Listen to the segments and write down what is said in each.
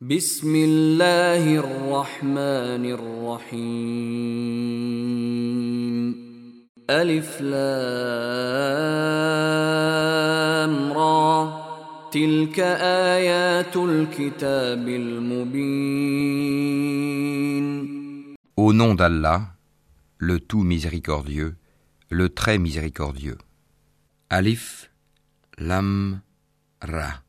بسم الله الرحمن الرحيم ألف لام را تلك آيات الكتاب المبين Au nom d'Allah, le tout miséricordieux, le très miséricordieux. Alif, Lam, Ra.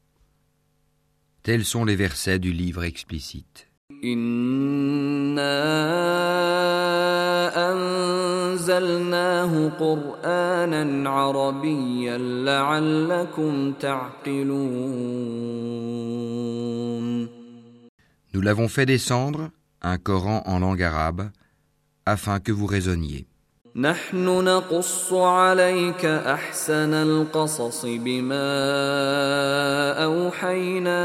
Tels sont les versets du livre explicite. إنا أنزلناه قرآنا عربيا لعلكم تعقلون Nous l'avons fait descendre, un Coran en langue arabe, afin que vous raisonniez. نحن نقص عليك أحسن القصص بما أوحينا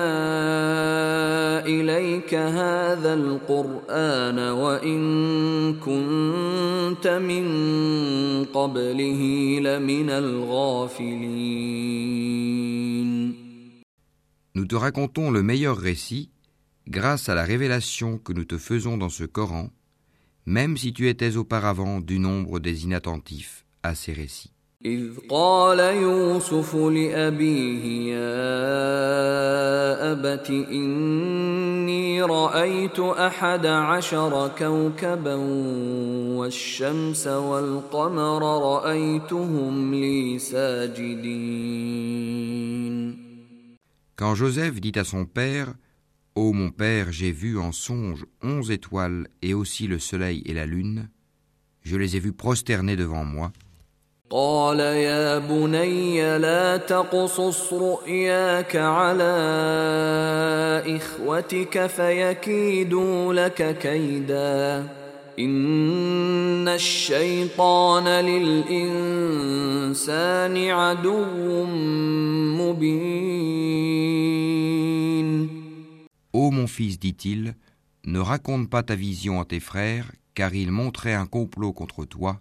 إليك هذا القرآن وإن كنت من قبله لمن الغافلين Nous te racontons le meilleur récit grâce à la révélation que nous te faisons dans ce Coran, même si tu étais auparavant du nombre des inattentifs à ces récits. إذ قال يوسف لأبيه يا أبت إني رأيت أحد عشر كوكبا والشمس والقمر رأيتهم لي ساجدين Quand Joseph dit à son père Ô mon père, j'ai vu en songe onze étoiles et aussi le soleil et la lune, je les ai vus prosternés devant moi. قال يا بني لا تقصص رؤياك على إخوتك فيكيدوا لك كيدا إن الشيطان للإنسان عدو مبين Ô mon fils, dit-il, ne raconte pas ta vision à tes frères, car ils montraient un complot contre toi.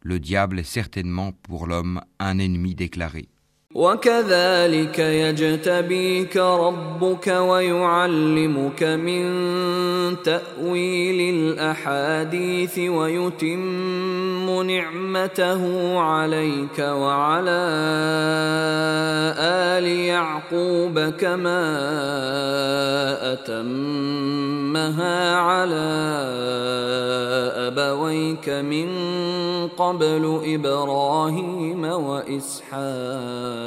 Le diable est certainement pour l'homme un ennemi déclaré. وكذلك يجتبيك ربك ويعلمك من تأويل الأحاديث ويتم نعمته عليك وعلى آل يعقوب كما أتمها على أبويك من قبل إبراهيم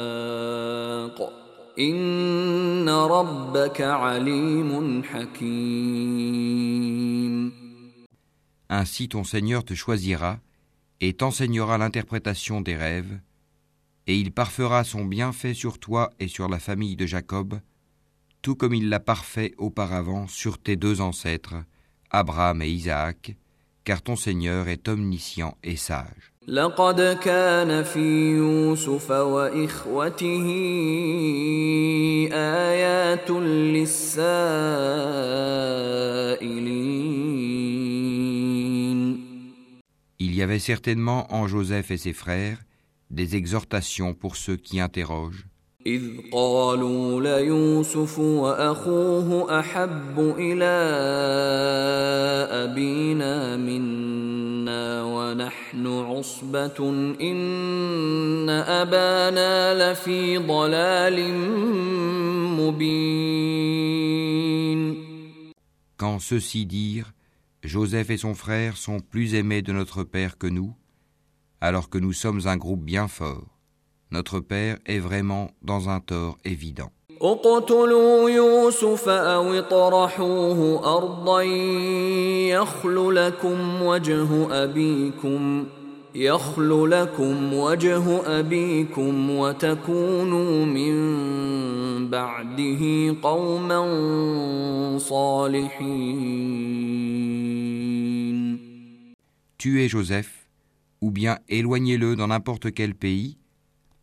وإسحاق إن ربك عليم حكيم Ainsi ton Seigneur te choisira et t'enseignera l'interprétation des rêves, et il parfera son bienfait sur toi et sur la famille de Jacob, tout comme il l'a parfait auparavant sur tes deux ancêtres, Abraham et Isaac, car ton Seigneur est omniscient et sage. لقد كان في يوسف وإخوته آيات للسائلين Il y avait certainement en Joseph et ses frères des exhortations pour ceux qui interrogent, إذ قالوا ليوسف وأخوه أحب إلى أبينا منا ونحن عصبة إن أبانا لفي ضلال مبين quand ceux-ci dirent Joseph et son frère sont plus aimés de notre père que nous, alors que nous sommes un groupe bien fort. Notre père est vraiment dans un tort évident. اقتلوا يوسف أو اطرحوه أرضا يخل لكم وجه أبيكم يخل لكم وجه أبيكم وتكونوا من بعده قوما صالحين Tuez Joseph, ou bien éloignez-le dans n'importe quel pays,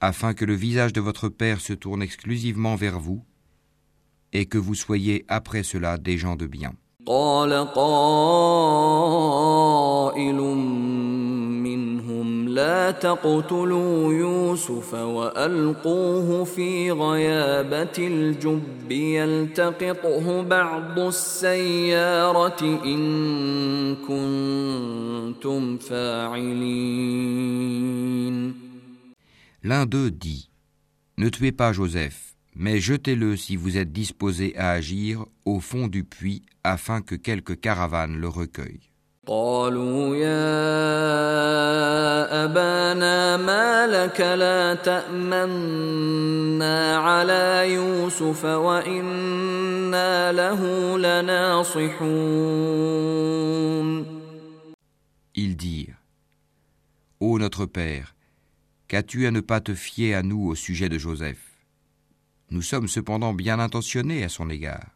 afin que le visage de votre père se tourne exclusivement vers vous, et que vous soyez après cela des gens de bien. قال قائل منهم لهم لا تقتلوا يوسف والقوه في غيابه الجب يلتقطه بعض السياره ان كنتم فاعلين L'un d'eux dit Ne tuez pas Joseph, mais jetez-le si vous êtes disposé à agir au fond du puits afin que quelque caravane le recueille. قالوا يا أبانا ما لك لا تأمنا على يوسف وإنا له لناصحون Ils dirent Ô notre Père, qu'as-tu à ne pas te fier à nous au sujet de Joseph? Nous sommes cependant bien intentionnés à son égard.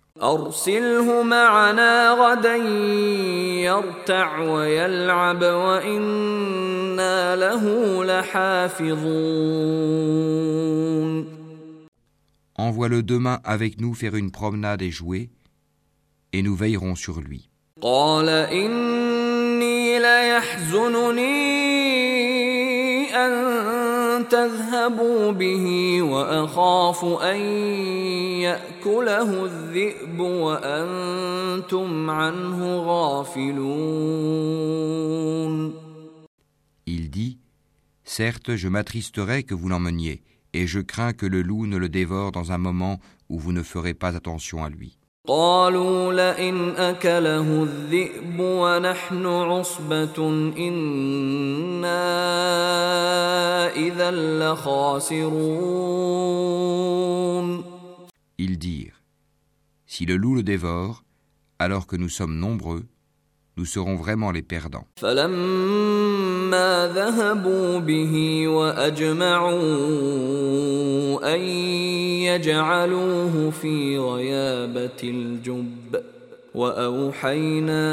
Envoie-le demain avec nous faire une promenade et jouer, et nous veillerons sur lui. تذهبوا به وأخاف أن يأكله الذئب وأنتم عنه غافلون Il dit Certes, je m'attristerai que vous l'emmeniez, et je crains que le loup ne le dévore dans un moment où vous ne ferez pas attention à lui. قالوا لئن أكله الذئب ونحن عصبة إنا إذا لخاسرون Ils dirent Si le loup le dévore, alors que nous sommes nombreux, nous serons vraiment les perdants. فلما ذهبوا به وأجمعوا أن يجعلوه في غيابة الجب وأوحينا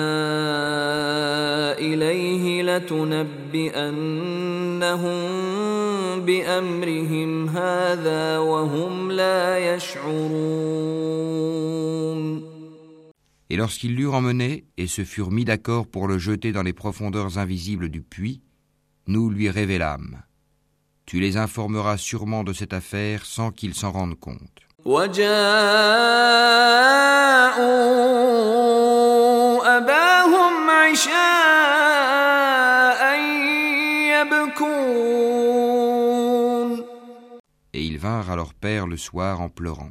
إليه لتنبئنهم بأمرهم هذا وهم لا يشعرون Et lorsqu'ils l'eurent emmené et se furent mis d'accord pour le jeter dans les profondeurs invisibles du puits, nous lui révélâmes. Tu les informeras sûrement de cette affaire sans qu'ils s'en rendent compte. Et ils vinrent à leur père le soir en pleurant.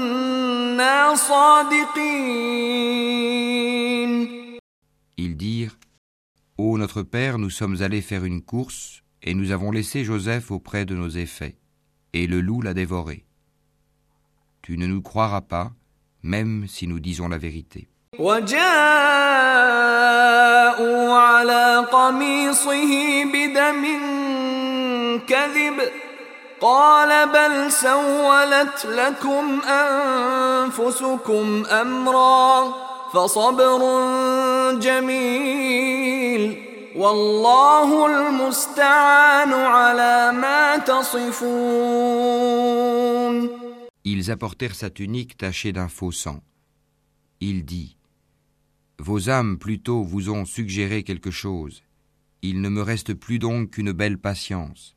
Ils dirent Ô notre père, nous sommes allés faire une course, et nous avons laissé Joseph auprès de nos effets, et le loup l'a dévoré. Tu ne nous croiras pas, même si nous disons la vérité. قال بل سولت لكم انفسكم امرا فصبر جميل والله المستعان على ما تصفون Ils apportèrent sa tunique tachée d'un faux sang. Il dit Vos âmes plutôt vous ont suggéré quelque chose. Il ne me reste plus donc qu'une belle patience.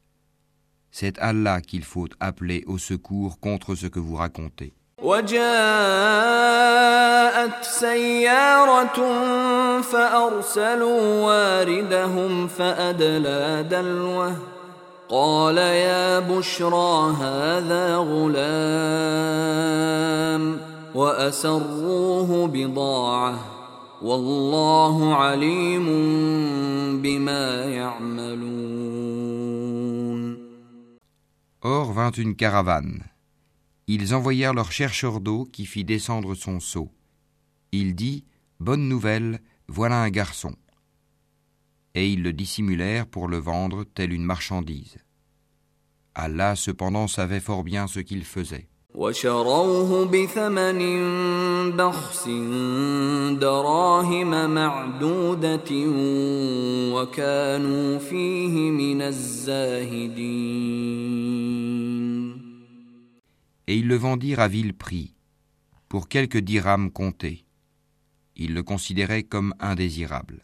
C'est Allah qu'il faut appeler au secours contre ce que vous racontez. وجاءت سيارة فأرسلوا واردهم فأدلى دلوه قال يا بشرى هذا غلام وأسروه بضاعة والله عليم بما يعملون Or vint une caravane. Ils envoyèrent leur chercheur d'eau qui fit descendre son seau. Il dit Bonne nouvelle, voilà un garçon. Et ils le dissimulèrent pour le vendre telle une marchandise. Allah cependant savait fort bien ce qu'il faisait. وشروه بثمن بخس دراهم معدودة وكانوا فيه من الزاهدين Et ils le vendirent à vil prix, pour quelques dirhams comptés. Ils le considéraient comme indésirable.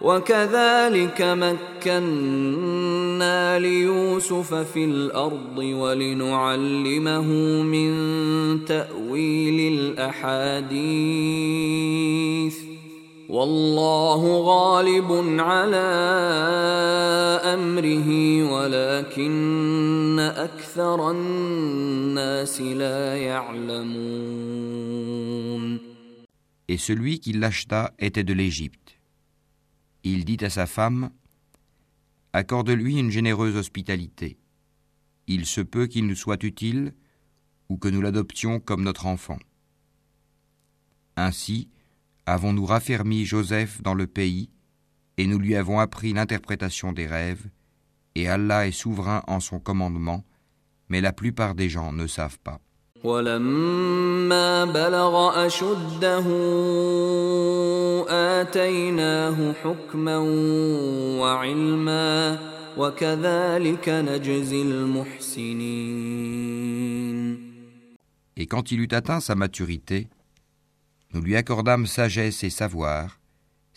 وكذلك مكنا ليوسف في الأرض ولنعلمه من تأويل الأحاديث والله غالب على أمره ولكن أكثر الناس لا يعلمون Et celui qui l'acheta était de l'Égypte. Il dit à sa femme Accorde-lui une généreuse hospitalité. Il se peut qu'il nous soit utile ou que nous l'adoptions comme notre enfant. Ainsi, avons-nous raffermi Joseph dans le pays et nous lui avons appris l'interprétation des rêves, et Allah est souverain en son commandement, mais la plupart des gens ne savent pas. ولما بلغ أشده آتيناه حكما وعلما وكذلك نجزي المحسنين Et quand il eut atteint sa maturité, nous lui accordâmes sagesse et savoir,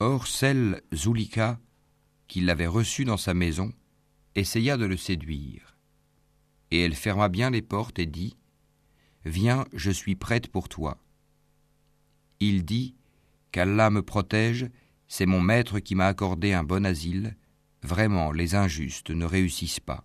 Or celle, Zulika, qui l'avait reçu dans sa maison, essaya de le séduire. Et elle ferma bien les portes et dit Viens, je suis prête pour toi. Il dit Qu'Allah me protège, c'est mon maître qui m'a accordé un bon asile. Vraiment, les injustes ne réussissent pas.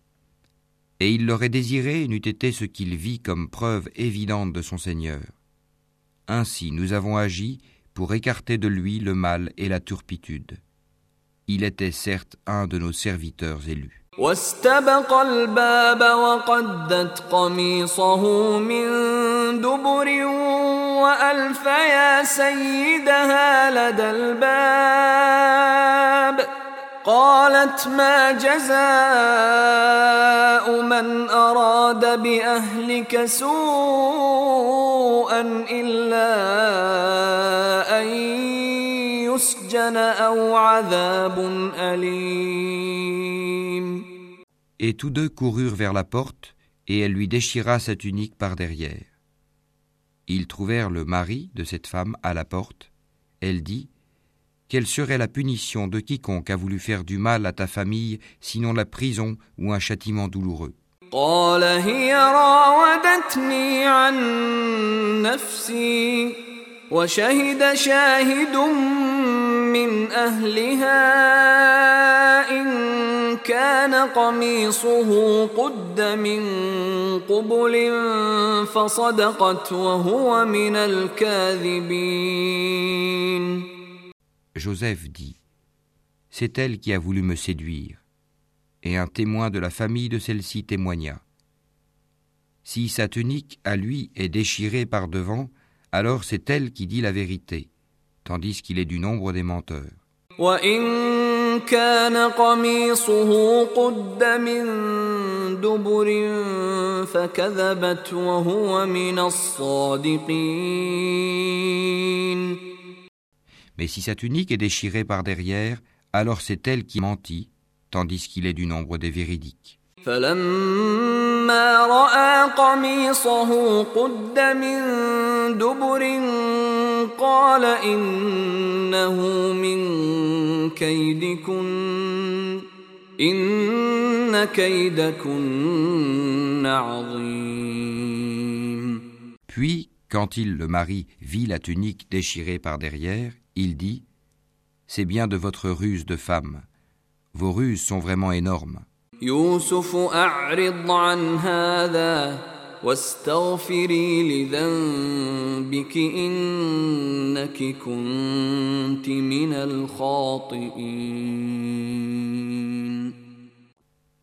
Et il l'aurait désiré n'eût été ce qu'il vit comme preuve évidente de son Seigneur. Ainsi nous avons agi pour écarter de lui le mal et la turpitude. Il était certes un de nos serviteurs élus. قالت ما جزاء من أراد بأهلك سوءا إلا أن يسجن أو عذاب أليم Et tous deux coururent vers la porte, et elle lui déchira sa tunique par derrière. Ils trouvèrent le mari de cette femme à la porte. Elle dit quelle serait la punition de quiconque a voulu faire du mal à ta famille, sinon la prison ou un châtiment douloureux Joseph dit C'est elle qui a voulu me séduire. Et un témoin de la famille de celle-ci témoigna. Si sa tunique à lui est déchirée par devant, alors c'est elle qui dit la vérité, tandis qu'il est du nombre des menteurs. وإن كان قميصه قد من دبر فكذبت وهو من الصادقين Mais si sa tunique est déchirée par derrière, alors c'est elle qui mentit, tandis qu'il est du nombre des véridiques. فلما رأى قميصه قد من دبر قال إنه من كيدكن إن كيدكن عظيم Puis, quand il, le mari, vit la tunique déchirée par derrière, il dit C'est bien de votre ruse de femme. Vos ruses sont vraiment énormes.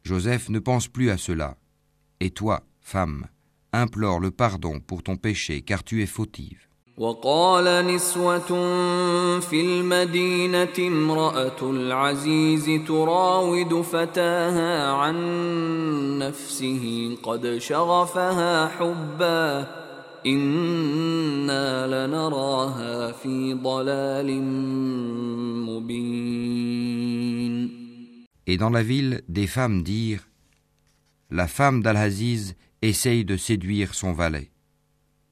Joseph ne pense plus à cela. Et toi, femme, implore le pardon pour ton péché car tu es fautive. وقال نسوة في المدينة امرأة العزيز تراود فتاها عن نفسه قد شغفها حبا إنا لنراها في ضلال مبين Et dans la ville, des femmes dirent La femme d'Al-Aziz essaye de séduire son valet.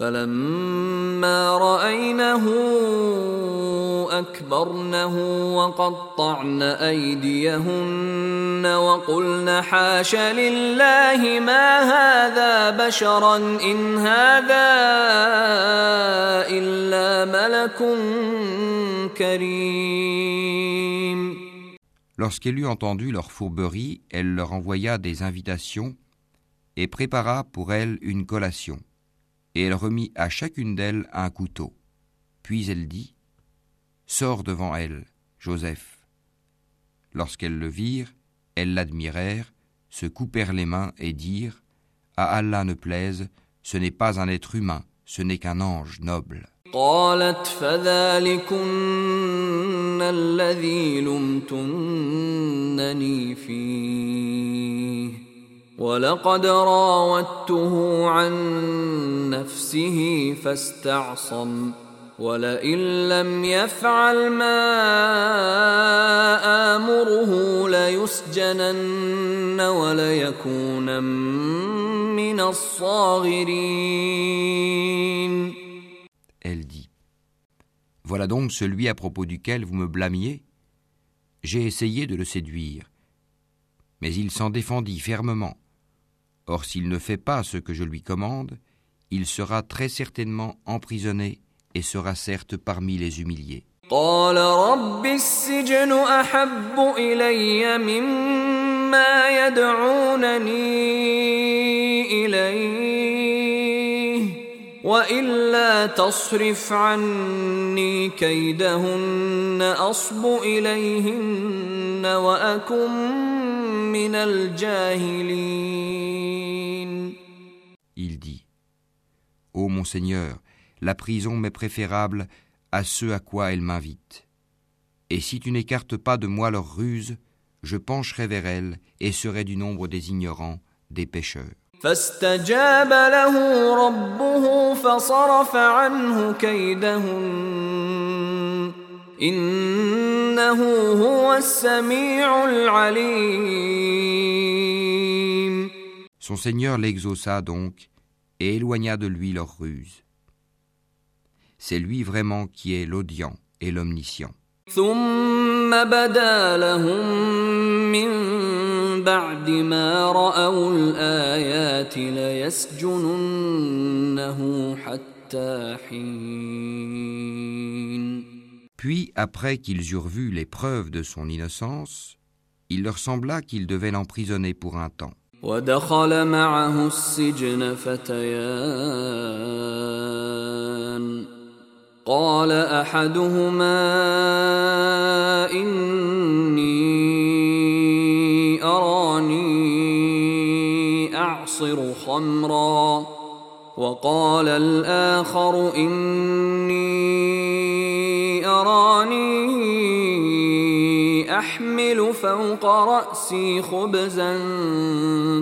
فلما رأينه أكبرنه وقطعن أيديهن وقلن حاش لله ما هذا بشرا إن هذا إلا ملك كريم Lorsqu'elle eut entendu leur fourberie, elle leur envoya des invitations et prépara pour elles une collation. Et elle remit à chacune d'elles un couteau. Puis elle dit Sors devant elle, Joseph. Lorsqu'elles le virent, elles l'admirèrent, se coupèrent les mains et dirent À Allah ne plaise, ce n'est pas un être humain, ce n'est qu'un ange noble. قالت فذلكن الذي لمتنني فيه ولقد راودته عن نفسه فاستعصم ولئن لم يفعل ما آمره ليسجنن وليكون من الصاغرين Elle dit Voilà donc celui à propos duquel vous me blâmiez J'ai essayé de le séduire, mais il s'en défendit fermement. Or, s'il ne fait pas ce que je lui commande, il sera très certainement emprisonné et sera certes parmi les humiliés. قال رب السجن أحب إلي مما يدعونني إليه وإلا تصرف عني كيدهن أصب إليهن وأكن من الجاهلين Il dit Ô mon Seigneur, la prison m'est préférable à ce à quoi elle m'invite. Et si tu n'écartes pas de moi leurs ruses, je pencherai vers elles et serai du nombre des ignorants, des pécheurs. فاستجاب له ربه فصرف عنه كيدهن إنه هو السميع العليم Son Seigneur l'exauça donc et éloigna de lui leurs ruses. C'est lui vraiment qui est l'audient et l'omniscient. ثم بدا لهم من بعد ما رأوا الآيات ليسجننه حتى حين Puis, après qu'ils eurent vu les preuves de son innocence, il leur sembla qu'ils devaient l'emprisonner pour un temps. ودخل معه السجن فتيان قال احدهما اني خمرا وقال الآخر اني اراني احمل فوق راسي خبزا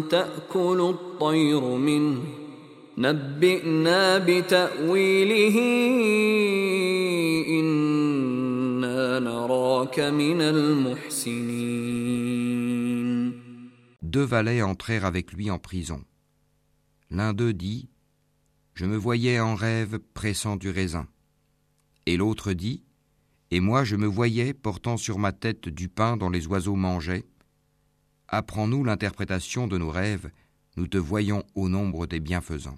تاكل الطير منه نبئنا بتاويله أنا نراك من المحسنين Deux valets entrèrent avec lui en prison. L'un d'eux dit Je me voyais en rêve pressant du raisin. Et l'autre dit Et moi je me voyais portant sur ma tête du pain dont les oiseaux mangeaient. Apprends-nous l'interprétation de nos rêves, nous te voyons au nombre des bienfaisants.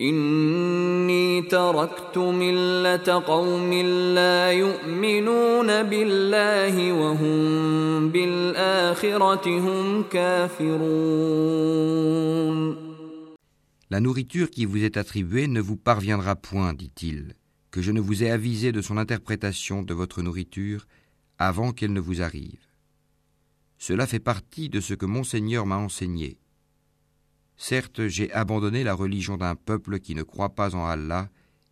اني تركت مله قوم لا يؤمنون بالله وهم بالاخره هم كافرون La nourriture qui vous est attribuée ne vous parviendra point, dit-il, que je ne vous ai avisé de son interprétation de votre nourriture avant qu'elle ne vous arrive. Cela fait partie de ce que mon Seigneur m'a enseigné. Certes, j'ai abandonné la religion d'un peuple qui ne croit pas en Allah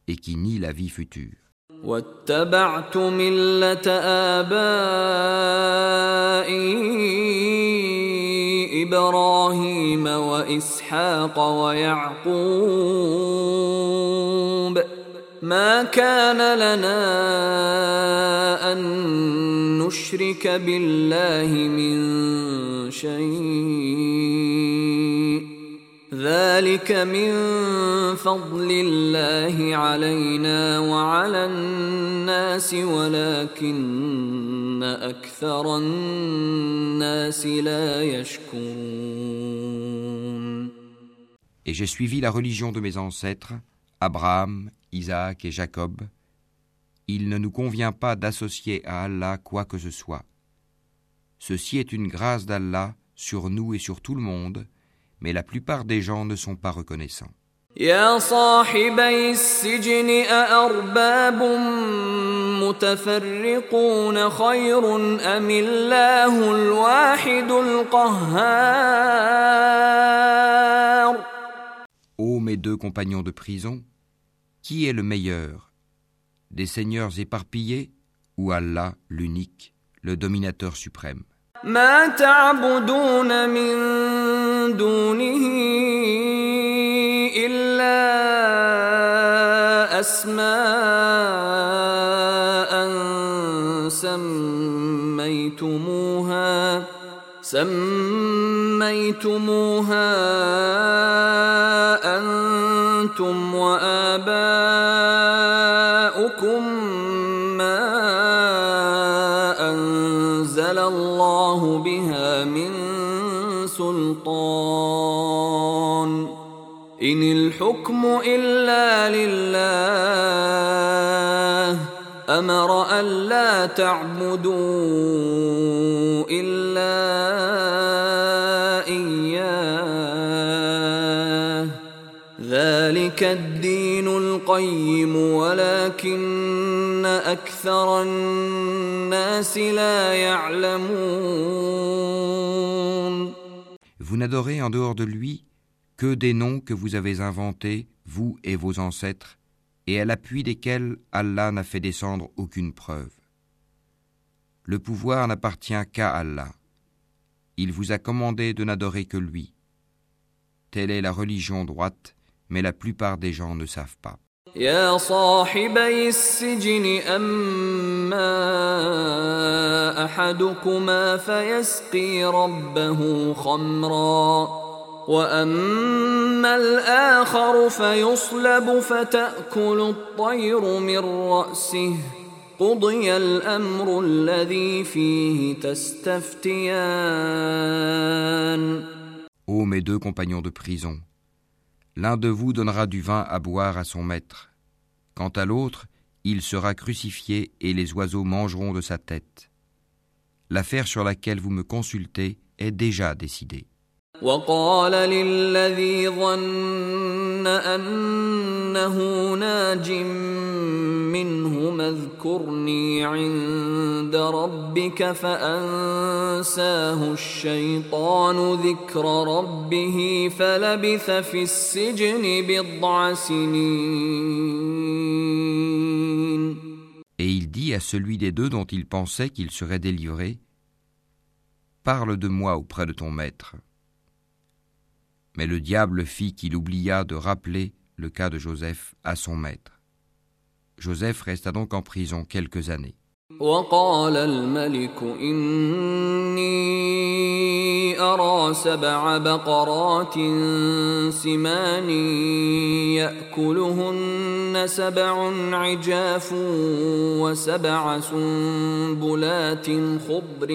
et qui nie la vie future. واتبعت مله ابائي ابراهيم واسحاق ويعقوب ما كان لنا ان نشرك بالله من شيء ذلك من فضل الله علينا وعلى الناس ولكن اكثر الناس لا يشكرون Et j'ai suivi la religion de mes ancêtres, Abraham, Isaac et Jacob. Il ne nous convient pas d'associer à Allah quoi que ce soit. Ceci est une grâce d'Allah sur nous et sur tout le monde, mais la plupart des gens ne sont pas reconnaissants. يا صاحبي السجن أأرباب متفرقون خير أم الله الواحد القهار Ô mes deux compagnons de prison, qui est le meilleur Des seigneurs éparpillés ou Allah l'unique, le dominateur suprême ما تعبدون من دونه إلا أسماء سميتموها سميتموها أنتم وآباؤكم ما أنزل الله بها من سلطان. إن الحكم إلا لله أمر ألا تعبدوا إلا إياه. ذلك الدين القيم ولكن أكثر الناس لا يعلمون. Vous n'adorez en dehors de lui que des noms que vous avez inventés, vous et vos ancêtres, et à l'appui desquels Allah n'a fait descendre aucune preuve. Le pouvoir n'appartient qu'à Allah. Il vous a commandé de n'adorer que lui. Telle est la religion droite, mais la plupart des gens ne savent pas. يا صاحبي السجن أما أحدكما فيسقي ربه خمرا وأما الآخر فيصلب فتأكل الطير من رأسه قضي الأمر الذي فيه تستفتيان Ô mes deux compagnons de prison, l'un de vous donnera du vin à boire à son maître. Quant à l'autre, il sera crucifié et les oiseaux mangeront de sa tête. L'affaire sur laquelle vous me consultez est déjà décidée. وقال للذي ظن أنه ناج منهما اذكرني عند ربك فأنساه الشيطان ذكر ربه فلبث في السجن بضع سنين Et il dit à celui des deux dont il pensait qu'il serait délivré, Parle de moi auprès de ton maître. Mais le diable fit qu'il oublia de rappeler le cas de Joseph à son maître. Joseph resta donc en prison quelques années. وقال الملك إني أرى سبع بقرات سمان يأكلهن سبع عجاف وسبع سنبلات خضر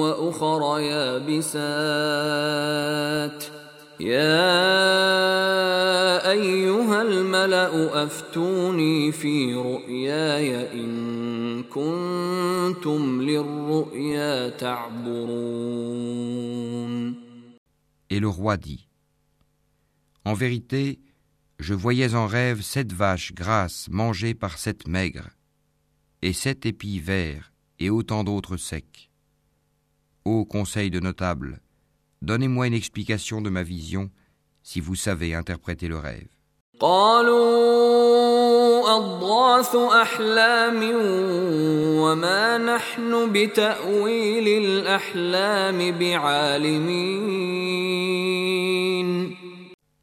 وأخر يابسات ۖ يا أيها الملأ أفتوني في رؤياي إن كنتم للرؤيا تعبرون Et le roi dit En vérité, je voyais en rêve sept vaches grasses mangées par sept maigres, et sept épis verts, et autant d'autres secs. Ô conseil de notables, Donnez-moi une explication de ma vision si vous savez interpréter le rêve.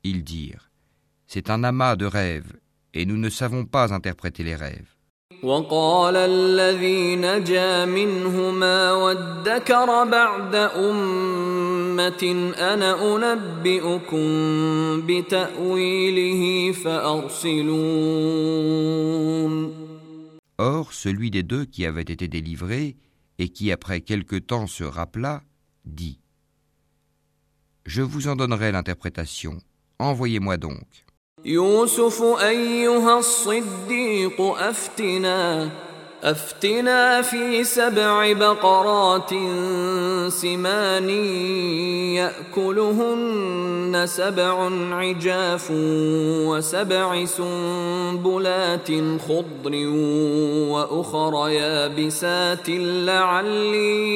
Ils dirent, c'est un amas de rêves et nous ne savons pas interpréter les rêves. وقال الذي نجا منهما وادكر بعد أمة أنا أنبئكم بتأويله فأرسلون Or, celui des deux qui avait été délivré et qui après quelque temps se rappela, dit Je vous en donnerai l'interprétation, envoyez-moi donc. يوسف أيها الصديق أفتنا أفتنا في سبع بقرات سمان يأكلهن سبع عجاف وسبع سنبلات خضر وأخر يابسات لعلي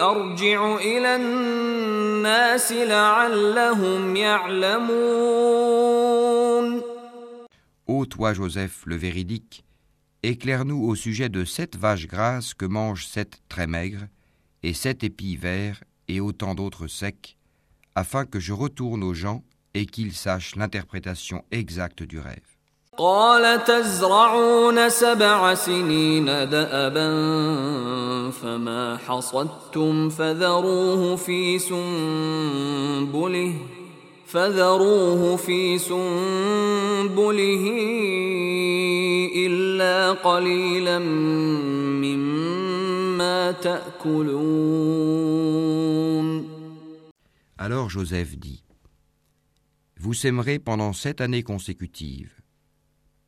أرجع إلى الناس لعلهم يعلمون. Ô toi Joseph le véridique, Éclaire-nous au sujet de sept vaches grasses que mangent sept très maigres, et sept épis verts, et autant d'autres secs, afin que je retourne aux gens et qu'ils sachent l'interprétation exacte du rêve. Alors Joseph dit Vous sèmerez pendant sept années consécutives.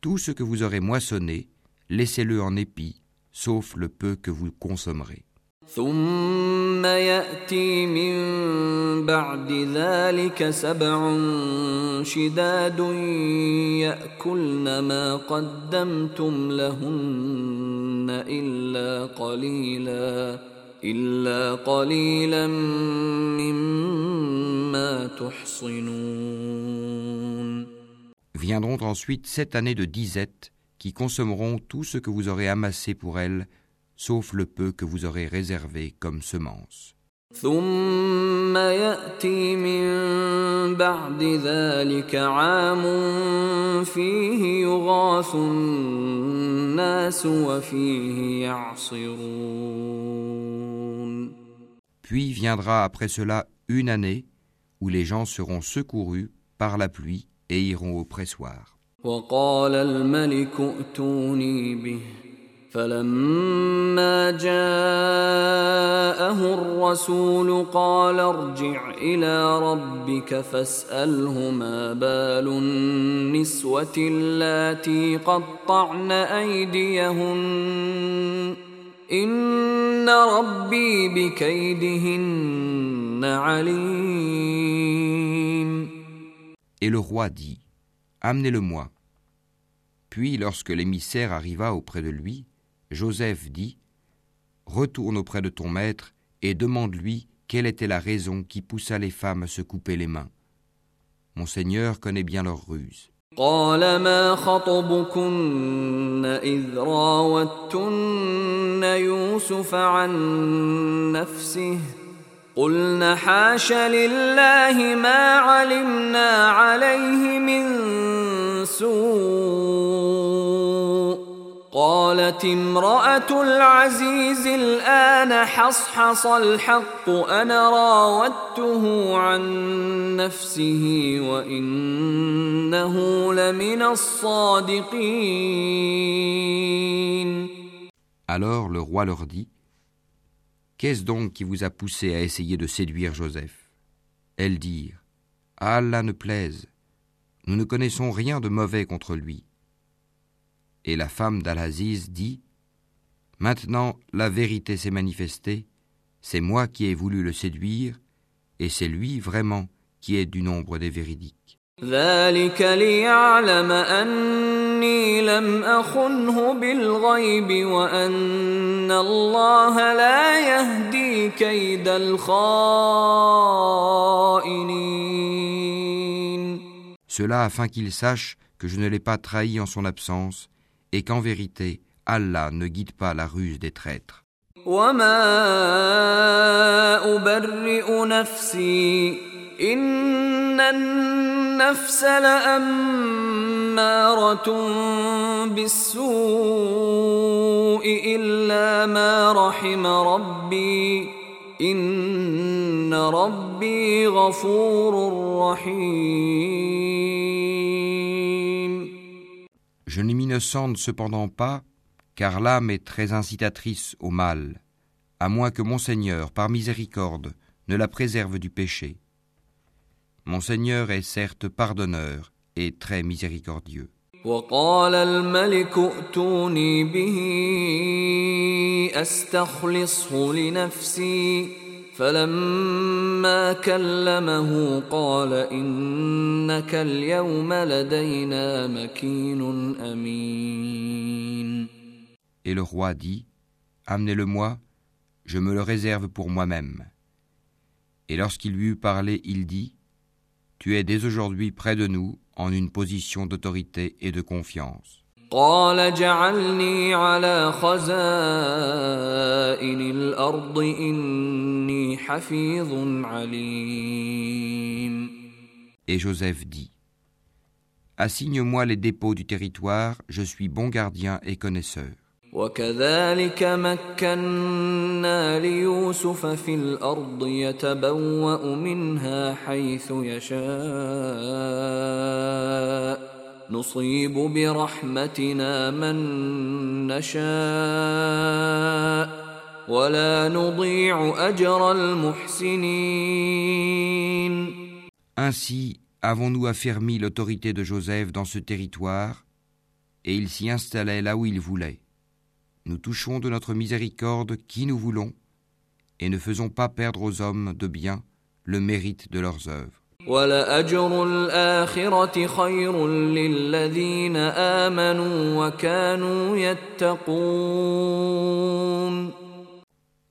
Tout ce que vous aurez moissonné, laissez-le en épis, sauf le peu que vous consommerez. ثم يأتي من بعد ذلك سبع شداد يأكلن ما قدمتم لهن إلا قليلا إلا قليلا مما تحصنون Viendront ensuite sept années de disette qui consommeront tout ce que vous aurez amassé pour elles sauf le peu que vous aurez réservé comme semence. ثم يأتي من بعد ذلك عام فيه يغاث الناس وفيه يعصرون Puis viendra après cela une année où les gens seront secourus par la pluie et iront au pressoir. وقال الملك ائتوني به فلما جاءه الرسول قال ارجع إلى ربك فاسأله ما بال النسوة اللاتي قطعن أيديهن إن ربي بكيدهن عليم Et le roi dit Amenez-le-moi. Puis, lorsque l'émissaire arriva auprès de lui, Joseph dit Retourne auprès de ton maître et demande-lui quelle était la raison qui poussa les femmes à se couper les mains. Mon Seigneur connaît bien leurs ruses. قال ما خطبكن إذ راوتن يوسف عن نفسه قلن حاش لله ما علمنا عليه من سوء قالت امرأة العزيز الآن حصحص الحق أنا راودته عن نفسه وإنه لمن الصادقين Alors le roi leur dit Qu'est-ce donc qui vous a poussé à essayer de séduire Joseph Elles dirent Allah ne plaise, nous ne connaissons rien de mauvais contre lui. Et la femme d'Al-Aziz dit Maintenant la vérité s'est manifestée, c'est moi qui ai voulu le séduire, et c'est lui vraiment qui est du nombre des véridiques. Cela afin qu'il sache que je ne l'ai pas trahi en son absence et qu'en vérité, Allah ne guide pas la ruse des traîtres. Je ne m'innocente cependant pas, car l'âme est très incitatrice au mal, à moins que mon Seigneur, par miséricorde, ne la préserve du péché. Mon Seigneur est certes pardonneur et très miséricordieux. وقال الملك ائتوني به استخلصه لنفسي فلما كلمه قال انك اليوم لدينا مكين امين Et le roi dit, Amenez-le-moi, je me le réserve pour moi-même. Et lorsqu'il lui eut parlé, il dit, Tu es dès aujourd'hui près de nous en une position d'autorité et de confiance. قال اجعلني على خزائن الأرض اني حفيظ عليم Et Joseph dit, Assigne-moi les dépôts du territoire, je suis bon gardien et connaisseur. وكذلك مكنا ليوسف في الأرض يتبوا منها حيث يشاء نصيب برحمتنا من نشاء ولا نضيع اجر المحسنين Ainsi avons-nous affermi l'autorité de Joseph dans ce territoire, et il s'y installait là où il voulait. Nous touchons de notre miséricorde qui nous voulons, et ne faisons pas perdre aux hommes de bien le mérite de leurs œuvres. ولأجر الآخرة خير للذين آمنوا وكانوا يتقون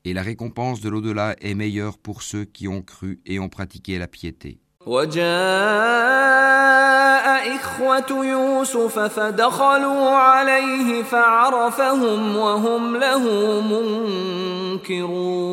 Et la récompense de l'au-delà est meilleure pour ceux qui ont cru et ont pratiqué la piété. وجاء إخوة يوسف فدخلوا عليه فعرفهم وهم له منكرون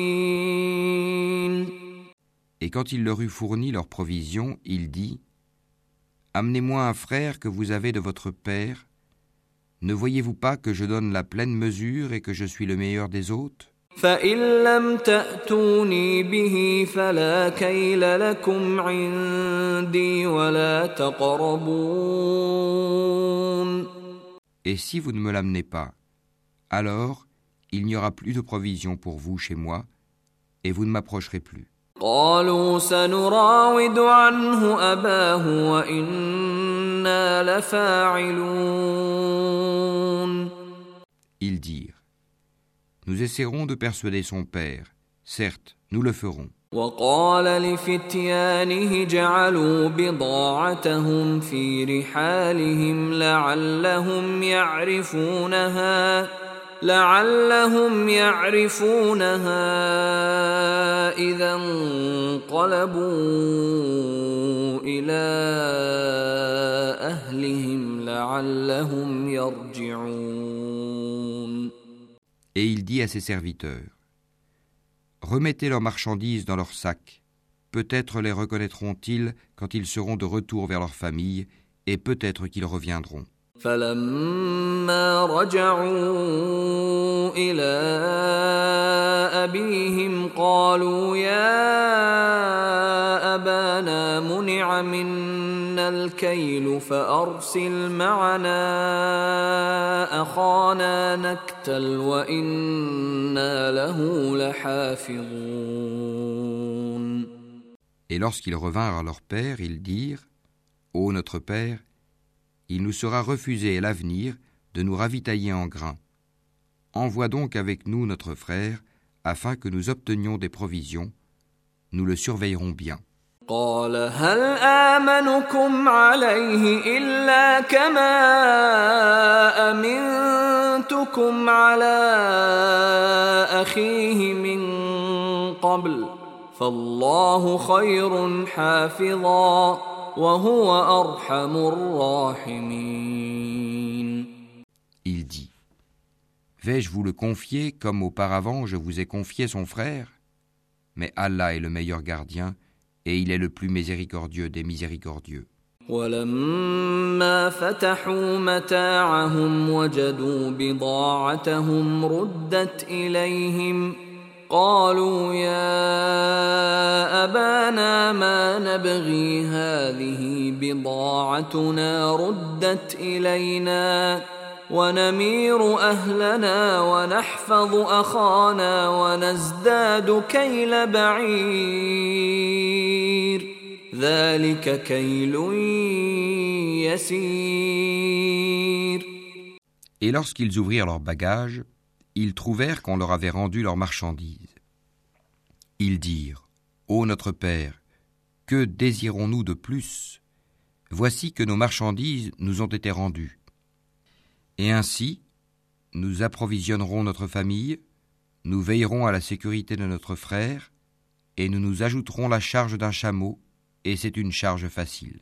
quand il leur eut fourni leurs provisions, il dit Amenez-moi un frère que vous avez de votre père. Ne voyez-vous pas que je donne la pleine mesure et que je suis le meilleur des hôtes? Et si vous ne me l'amenez pas, alors il n'y aura plus de provisions pour vous chez moi, et vous ne m'approcherez plus. قالوا سنراود عنه أباه وإنا لفاعلون Ils dirent Nous essaierons de persuader son père. Certes, nous le ferons. وقال لفتيانه جعلوا بضاعتهم في رحالهم لعلهم يعرفونها لعلهم يعرفونها إذا انقلبوا إلى أهلهم لعلهم يرجعون Et il dit à ses serviteurs Remettez leurs marchandises dans leurs sacs. Peut-être les reconnaîtront-ils quand ils seront de retour vers leur famille, et peut-être qu'ils reviendront. فلما رجعوا إلى أبيهم قالوا يا أبانا منع منا الكيل فأرسل معنا أخانا نكتل وإنا له لحافظون. Et lorsqu'ils revinrent à leur père, ils dirent Ô notre père, il nous sera refusé à l'avenir de nous ravitailler en grains. Envoie donc avec nous notre frère, afin que nous obtenions des provisions. Nous le surveillerons bien. قال هل آمنكم عليه إلا كما أمنتكم على أخيه من قبل فالله خير حافظا وهو أرحم الراحمين Il dit Vais-je vous le confier comme auparavant je vous ai confié son frère Mais Allah est le meilleur gardien et il est le plus miséricordieux des miséricordieux. ولما فتحوا متاعهم وجدوا بضاعتهم ردت إليهم قالوا يا أبانا ما نبغي هذه بضاعتنا ردت إلينا ونمير أهلنا ونحفظ أخانا ونزداد كيل بعير. ذلك كيل يسير. Et lorsqu'ils ouvrirent leurs bagages, ils trouvèrent qu'on leur avait rendu leurs marchandises. Ils dirent Ô notre Père, que désirons-nous de plus? Voici que nos marchandises nous ont été rendues. Et ainsi, nous approvisionnerons notre famille, nous veillerons à la sécurité de notre frère, et nous nous ajouterons la charge d'un chameau, et c'est une charge facile.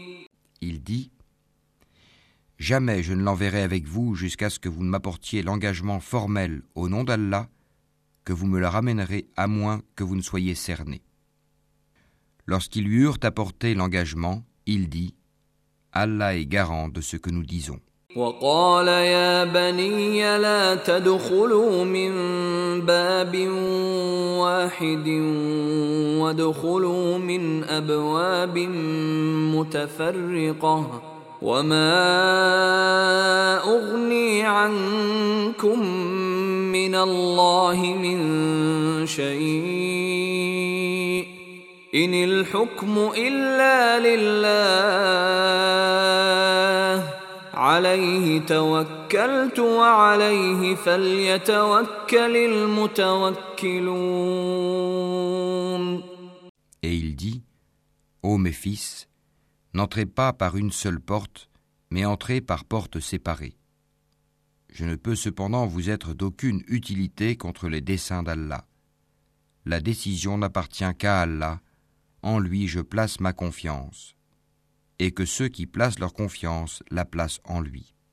Jamais je ne l'enverrai avec vous jusqu'à ce que vous ne m'apportiez l'engagement formel au nom d'Allah, que vous me le ramènerez à moins que vous ne soyez cerné. Lorsqu'ils lui eurent apporté l'engagement, il dit Allah est garant de ce que nous disons. وقال يا بني لا تدخلوا من باب واحد وادخلوا من ابواب متفرقه وما اغني عنكم من الله من شيء ان الحكم الا لله عليه توكلت وعليه فليتوكل المتوكلون Et il dit, Ô mes fils, n'entrez pas par une seule porte, mais entrez par portes séparées. Je ne peux cependant vous être d'aucune utilité contre les desseins d'Allah. La décision n'appartient qu'à Allah, en lui je place ma confiance, et que ceux qui placent leur confiance la placent en lui.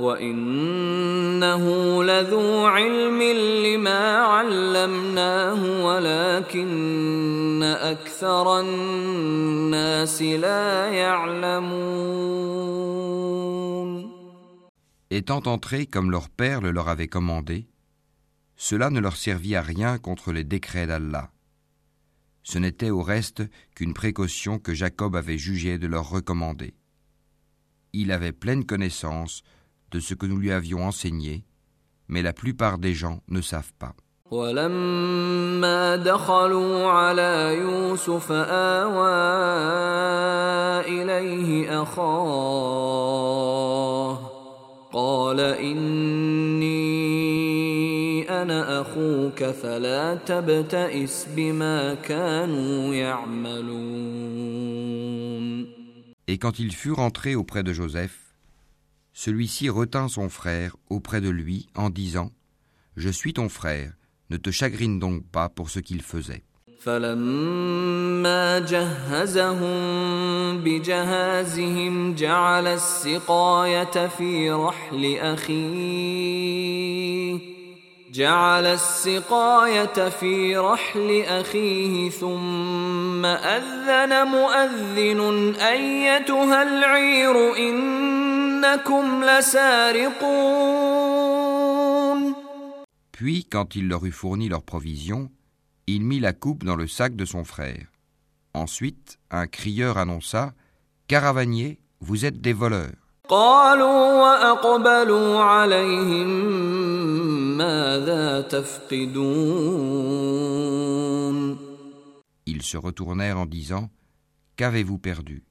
وانه لذو علم لما علمناه ولكن اكثر الناس لا يعلمون Étant entrés comme leur père le leur avait commandé, cela ne leur servit à rien contre les décrets d'Allah. Ce n'était au reste qu'une précaution que Jacob avait jugé de leur recommander. Il avait pleine connaissance de ce que nous lui avions enseigné, mais la plupart des gens ne savent pas. ولما دخلوا على يوسف آوى إليه أخاه قال إني أنا أخوك فلا تبتئس بما كانوا يعملون Et quand il fut rentré auprès de Joseph, celui-ci retint son frère auprès de lui en disant Je suis ton frère, ne te chagrine donc pas pour ce qu'il faisait. فلما جهزهم بجهازهم جعل السقاية في رحل أخيه جعل السقاية في رحل أخيه ثم أذن مؤذن أيتها العير إنكم لسارقون puis, quand il leur eut fourni leurs provisions, il mit la coupe dans le sac de son frère. Ensuite, un crieur annonça Caravaniers, vous êtes des voleurs. Ils se retournèrent en disant Qu'avez-vous perdu?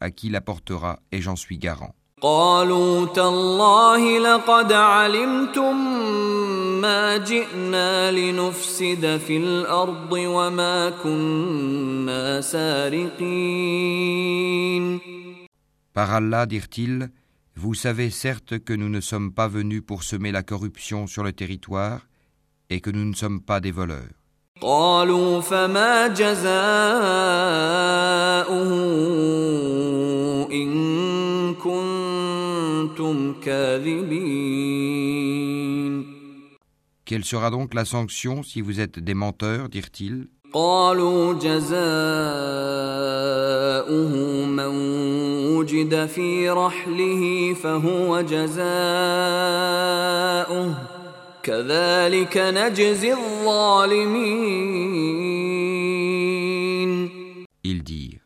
à qui la portera, et j'en suis garant. قالوا تالله لقد علمتم ما جئنا لنفسد في الارض وما كنا سارقين Par Allah, dirent-ils, vous savez certes que nous ne sommes pas venus pour semer la corruption sur le territoire et que nous ne sommes pas des voleurs. قالوا فما جزاؤه ان كنتم كاذبين Quelle sera donc la sanction si vous êtes des menteurs dirent-ils قالوا جزاؤه من وجد في رحله فهو جزاؤه كذلك نجزي الظالمين Ils dirent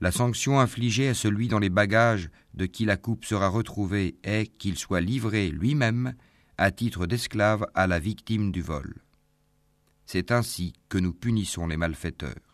La sanction infligée à celui dans les bagages de qui la coupe sera retrouvée est qu'il soit livré lui-même à titre d'esclave à la victime du vol. C'est ainsi que nous punissons les malfaiteurs.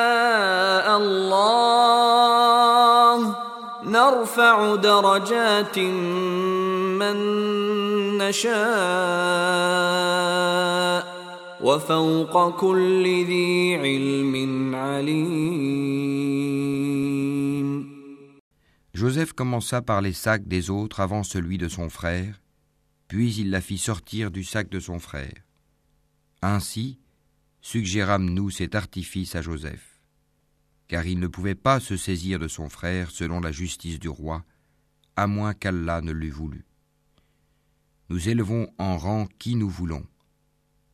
نرفع درجات من نشاء وفوق كل ذي علم عليم Joseph commença par les sacs des autres avant celui de son frère, puis il la fit sortir du sac de son frère. Ainsi, suggérâmes-nous cet artifice à Joseph, car il ne pouvait pas se saisir de son frère selon la justice du roi, à moins qu'Allah ne l'eût voulu. Nous élevons en rang qui nous voulons,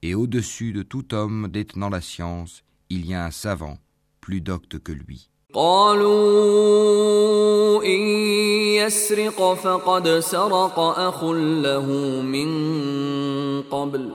et au-dessus de tout homme détenant la science, il y a un savant, plus docte que lui. قالوا إن يسرق فقد سرق أخ له من قبل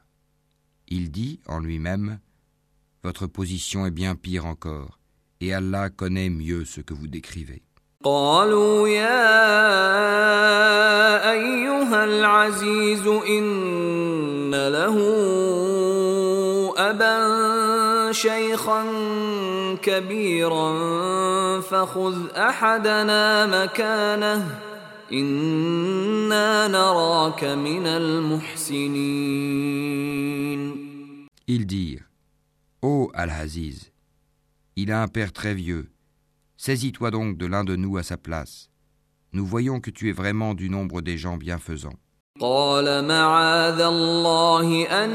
Il dit en lui-même Votre position est bien pire encore, et Allah connaît mieux ce que vous décrivez. قالوا يا أيها العزيز إن له أبا شيخا كبيرا فخذ أحدنا مكانه إنا نراك من المحسنين Ils dirent Ô Al-Aziz, il a un père très vieux. Saisis-toi donc de l'un de nous à sa place. Nous voyons que tu es vraiment du nombre des gens bienfaisants. قال معاذ الله أن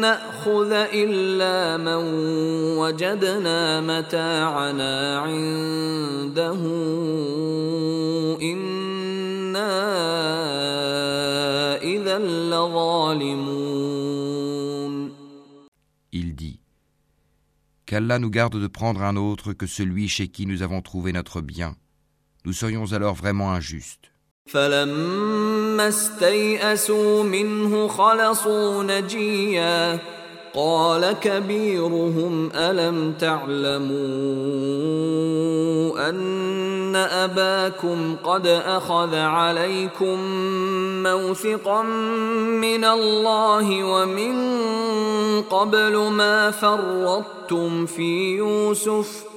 نأخذ إلا من وجدنا متاعنا عنده إنا إذا لظالمون Qu'Allah nous garde de prendre un autre que celui chez qui nous avons trouvé notre bien. Nous serions alors vraiment injustes. فلما استيئسوا منه خلصوا نجيا قال كبيرهم ألم تعلموا أن أباكم قد أخذ عليكم موثقا من الله ومن قبل ما فرطتم في يوسف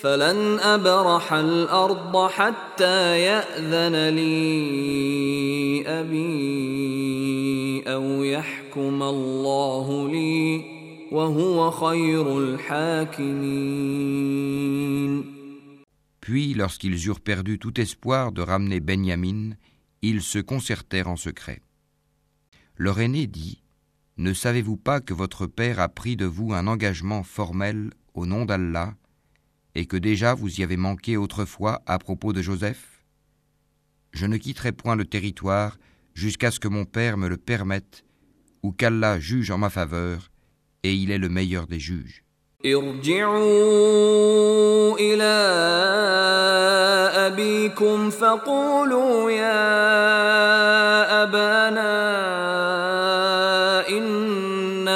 فلن ابرح الارض حتى ياذن لي ابي او يحكم الله لي وهو خير الحاكمين Puis, lorsqu'ils eurent perdu tout espoir de ramener Benyamin, ils se concertèrent en secret. Leur aîné dit Ne savez-vous pas que votre père a pris de vous un engagement formel au nom d'Allah et que déjà vous y avez manqué autrefois à propos de Joseph Je ne quitterai point le territoire jusqu'à ce que mon père me le permette ou qu'Allah juge en ma faveur, et il est le meilleur des juges. ارجعوا إلى أبيكم فقولوا يا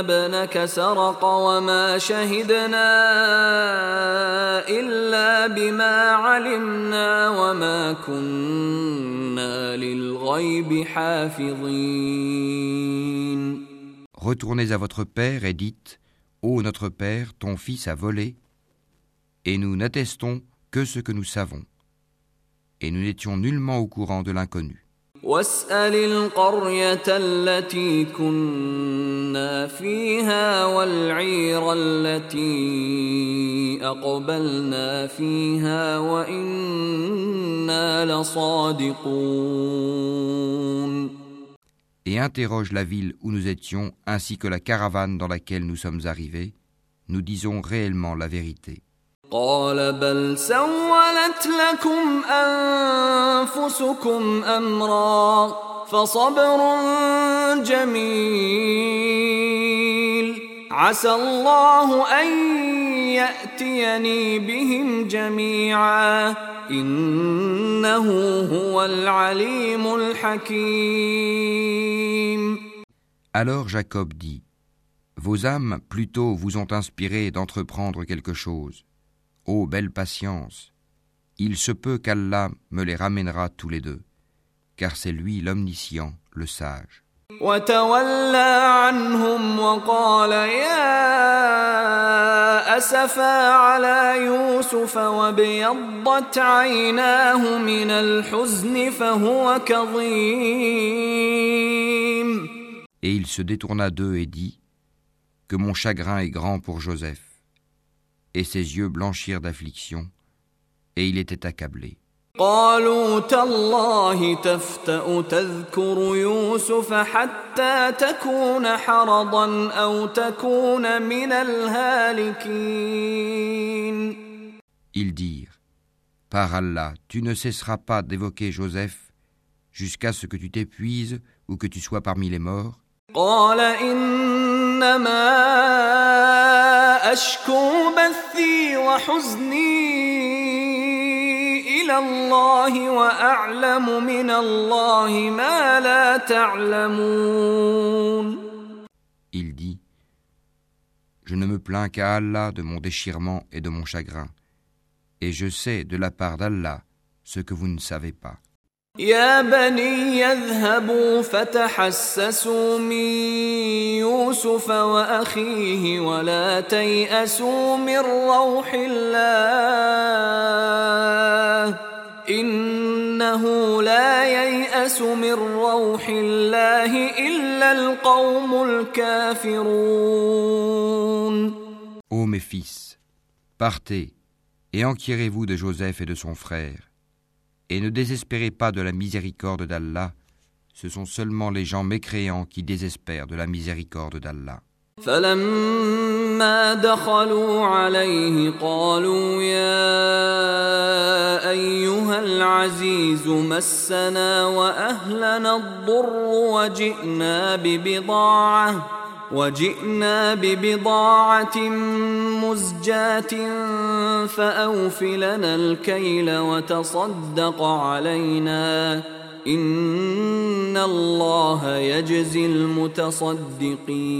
ابنك سرق وما شهدنا إلا بما علمنا وما كنا للغيب حافظين Retournez à votre père et dites Ô notre père, ton fils a volé, et nous n'attestons que ce que nous savons, et nous n'étions nullement au courant de l'inconnu. واسأل القرية التي كنا فيها والعير التي أقبلنا فيها وإنا لصادقون Et interroge la ville où nous étions ainsi que la caravane dans laquelle nous sommes arrivés. Nous disons réellement la vérité. قال بل سولت لكم أنفسكم أمرا فصبر جميل عسى الله أن يأتيني بهم جميعا إنه هو العليم الحكيم Alors Jacob dit Vos âmes plutôt vous ont inspiré d'entreprendre quelque chose. Ô belle patience, il se peut qu'Allah me les ramènera tous les deux, car c'est lui l'omniscient, le sage. وتولى عنهم وقال يا أسفا على يوسف وابيضت عيناه من الحزن فهو كظيم Et il se détourna d'eux et dit Que mon chagrin est grand pour Joseph. Et ses yeux blanchirent d'affliction, et il était accablé. قالوا تالله تفتأ تذكر يوسف حتى تكون حرضا أو تكون من الهالكين Ils dirent Par Allah, tu ne cesseras pas d'évoquer Joseph jusqu'à ce que tu t'épuises ou que tu sois parmi les morts. قال إنما أشكو بثي وحزني إلى الله وأعلم من الله ما لا تعلمون Il dit Je ne me plains qu'à Allah de mon déchirement et de mon chagrin, et je sais de la part d'Allah ce que vous ne savez pas. يا بني يذهبوا فتحسسوا من يوسف وأخيه ولا تيأسوا من روح الله إنه لا ييأس من روح الله إلا القوم الكافرون. Ô mes fils, partez et enquirez-vous de Joseph et de son frère, et ne désespérez pas de la miséricorde d'Allah, ce sont seulement les gens mécréants qui désespèrent de la miséricorde d'Allah. فلما دخلوا عليه قالوا يا ايها العزيز مسنا واهلنا الضر وجئنا ببضاعه وجئنا ببضاعة مزجاة فأوف لنا الكيل وتصدق علينا إن الله يجزي المتصدقين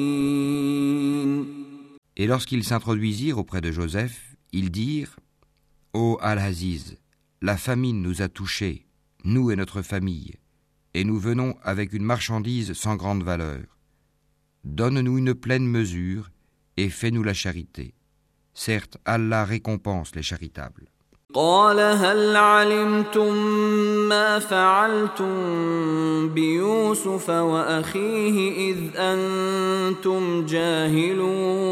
Et lorsqu'ils s'introduisirent auprès de Joseph, ils dirent Ô Al-Aziz, la famine nous a touchés, nous et notre famille, et nous venons avec une marchandise sans grande valeur. Donne-nous une pleine mesure et fais-nous la charité. Certes, Allah récompense les charitables. قال هل علمتم ما فعلتم بيوسف وأخيه إذ أنتم جاهلون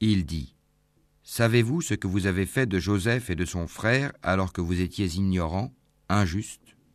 Il dit Savez-vous ce que vous avez fait de Joseph et de son frère alors que vous étiez ignorants, injustes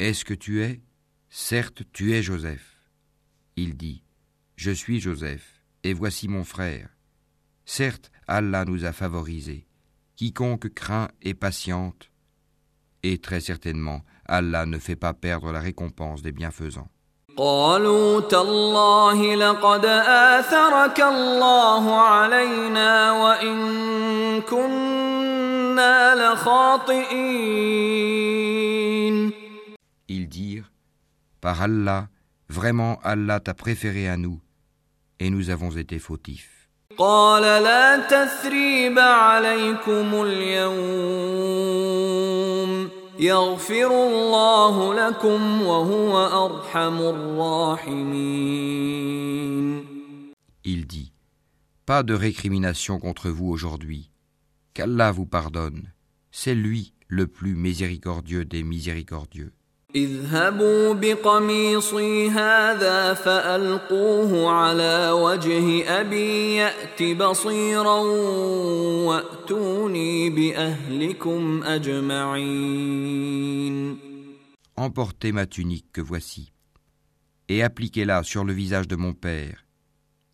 Est-ce que tu es Certes, tu es Joseph. Il dit Je suis Joseph, et voici mon frère. Certes, Allah nous a favorisés. Quiconque craint est patiente, et très certainement, Allah ne fait pas perdre la récompense des bienfaisants. قالوا تالله لقد آثرك الله علينا وإن كنا لخاطئين Ils dirent Par Allah, vraiment Allah t'a préféré à nous, et nous avons été fautifs. قال لا تثريب عليكم اليوم يغفر الله لكم وهو أرحم الراحمين Il dit Pas de récrimination contre vous aujourd'hui. Qu'Allah vous pardonne. C'est lui le plus miséricordieux des miséricordieux. اذهبوا بقميصي هذا فألقوه على وجه أبي يأت بصيرا وأتوني بأهلكم أجمعين Emportez ma tunique que voici, et appliquez-la sur le visage de mon père.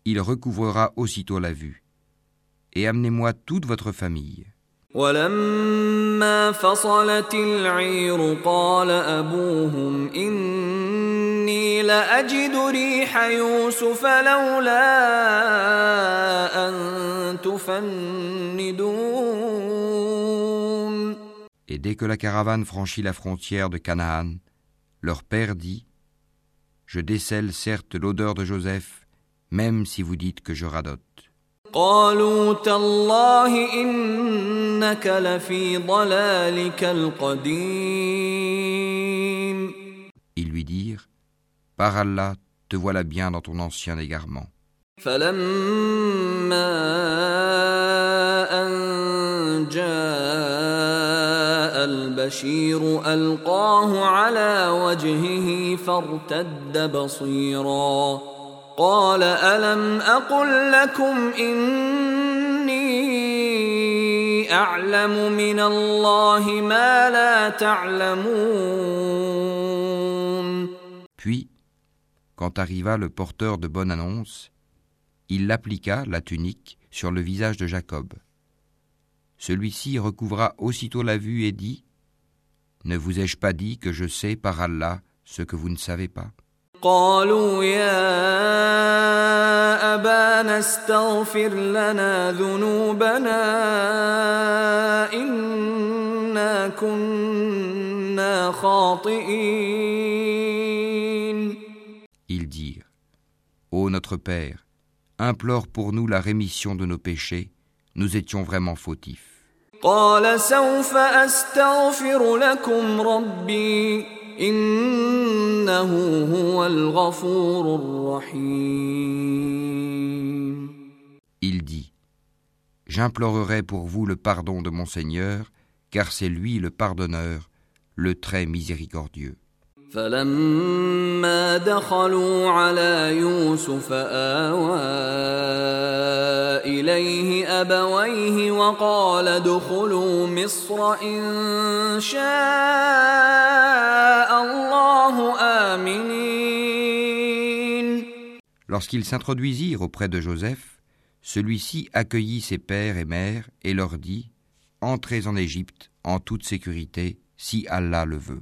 Il recouvrera aussitôt la vue. Et amenez-moi toute votre famille. ولما فصلت العير قال أبوهم إني لأجد ريح يوسف لولا أن تفندون Et dès que la caravane franchit la frontière de Canaan, leur père dit Je décèle certes l'odeur de Joseph, même si vous dites que je radote. قالوا تالله إنك لفي ضلالك القديم Ils lui dirent Par Allah, te voilà bien dans ton ancien égarement. فلما أن جاء البشير ألقاه على وجهه فارتد بصيرا قال ألم أقل لكم إني أعلم من الله ما لا تعلمون Puis, quand arriva le porteur de bonne annonce, il l'appliqua, la tunique, sur le visage de Jacob. Celui-ci recouvra aussitôt la vue et dit Ne vous ai-je pas dit que je sais par Allah ce que vous ne savez pas قالوا يا أبانا استغفر لنا ذنوبنا إنا كنا خاطئين Ils dirent Ô notre Père, implore pour nous la rémission de nos péchés, nous étions vraiment fautifs. قال سوف أستغفر لكم ربي Il dit, J'implorerai pour vous le pardon de mon Seigneur, car c'est lui le pardonneur, le très miséricordieux. فلما دخلوا على يوسف آوى إليه أبويه وقال ادخلوا مصر إن شاء الله آمنين Lorsqu'ils s'introduisirent auprès de Joseph, celui-ci accueillit ses pères et mères et leur dit Entrez en Égypte en toute sécurité, si Allah le veut.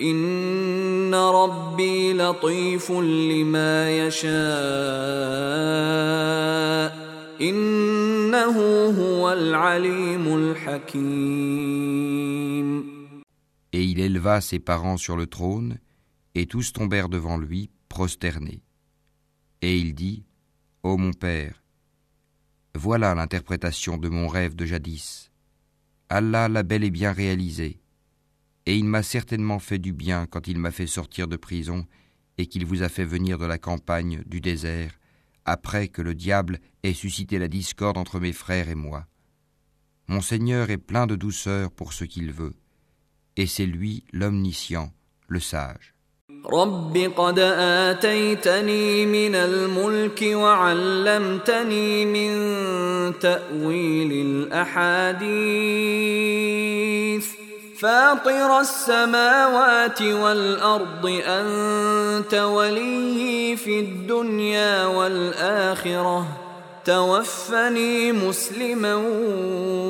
إن ربي لطيف لما يشاء إنه هو العليم الحكيم Et il éleva ses parents sur le trône, et tous tombèrent devant lui, prosternés. Et il dit Ô mon père, voilà l'interprétation de mon rêve de jadis. Allah l'a bel et bien réalisé, et il m'a certainement fait du bien quand il m'a fait sortir de prison et qu'il vous a fait venir de la campagne, du désert, après que le diable ait suscité la discorde entre mes frères et moi. Mon Seigneur est plein de douceur pour ce qu'il veut, et c'est lui l'omniscient, le sage. رب قد آتيتني من الملك وعلمتني من تأويل الأحاديث فاطر السماوات والأرض أنت ولي في الدنيا والآخرة توفني مسلما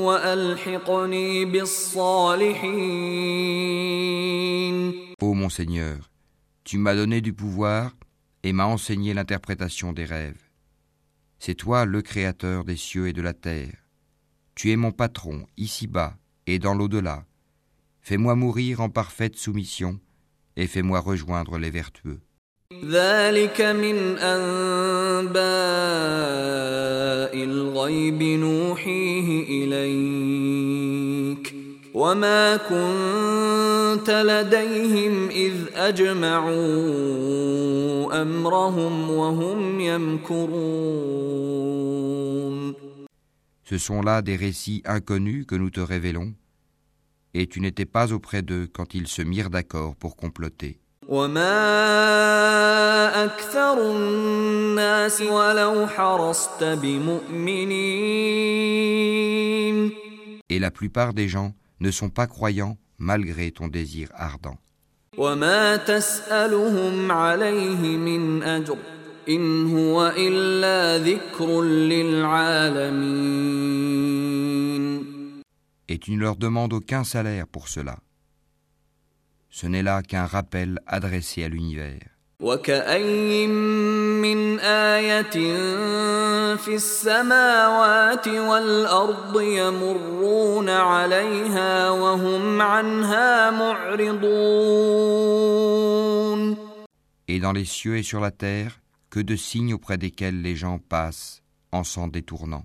وألحقني بالصالحين Ô mon Seigneur, tu m'as donné du pouvoir et m'as enseigné l'interprétation des rêves. C'est toi le Créateur des cieux et de la terre. Tu es mon patron ici-bas et dans l'au-delà. Fais-moi mourir en parfaite soumission et fais-moi rejoindre les vertueux. Ce sont là des récits inconnus que nous te révélons et tu n'étais pas auprès d'eux quand ils se mirent d'accord pour comploter. Et la plupart des gens ne sont pas croyants malgré ton désir ardent Et tu ne leur demandes aucun salaire pour cela. Ce n'est là qu'un rappel adressé à l'univers. وكأي من آية في السماوات والأرض يمرون عليها وهم عنها معرضون Et dans les cieux et sur la terre, que de signes auprès desquels les gens passent en s'en détournant.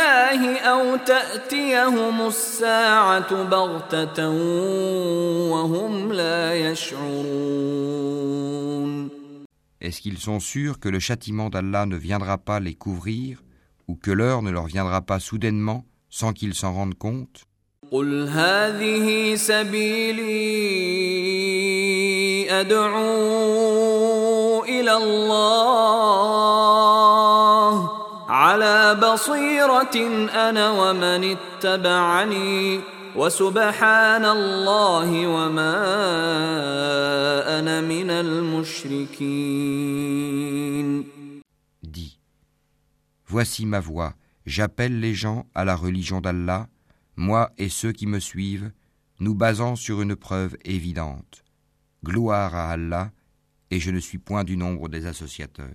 الله أو تأتيهم الساعة بغتة وهم لا يشعرون Est-ce qu'ils sont sûrs que le châtiment d'Allah ne viendra pas les couvrir ou que l'heure ne leur viendra pas soudainement sans qu'ils s'en rendent compte قل هذه سبيلي أدعو إلى الله على بصيرة أنا ومن اتبعني وسبحان الله وما أنا من المشركين Dis Voici ma voix, j'appelle les gens à la religion d'Allah, moi et ceux qui me suivent, nous basant sur une preuve évidente. Gloire à Allah, et je ne suis point du nombre des associateurs.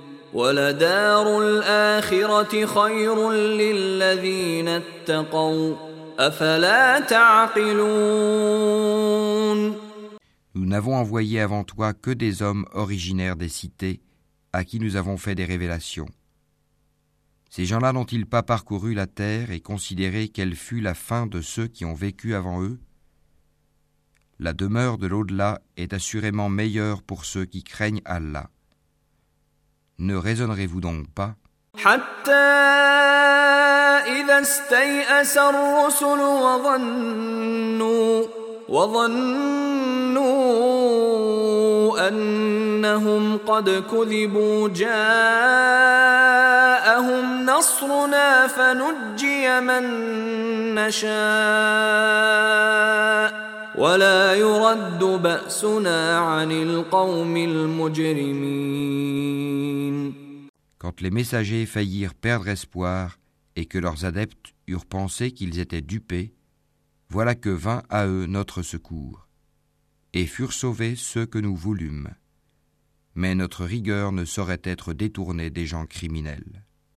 ولدار الآخرة خير للذين اتقوا أفلا تعقلون Nous n'avons envoyé avant toi que des hommes originaires des cités, à qui nous avons fait des révélations. Ces gens-là n'ont-ils pas parcouru la terre et considéré quelle fut la fin de ceux qui ont vécu avant eux La demeure de l'au-delà est assurément meilleure pour ceux qui craignent Allah. Ne raisonnerez-vous donc pas حتى إذا استيأس الرسل وظنوا وظنوا أنهم قد كذبوا جاءهم نصرنا فنجي من نشاء ولا يرد بأسنا عن القوم المجرمين Quand les messagers faillirent perdre espoir et que leurs adeptes eurent pensé qu'ils étaient dupés, Voilà que vint à eux notre secours, et furent sauvés ceux que nous voulûmes. Mais notre rigueur ne saurait être détournée des gens criminels.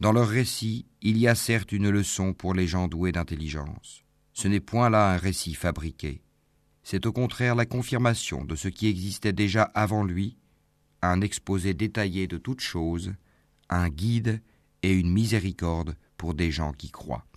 Dans leur récit, il y a certes une leçon pour les gens doués d'intelligence. Ce n'est point là un récit fabriqué. C'est au contraire la confirmation de ce qui existait déjà avant lui, un exposé détaillé de toutes choses, un guide et une miséricorde pour des gens qui croient.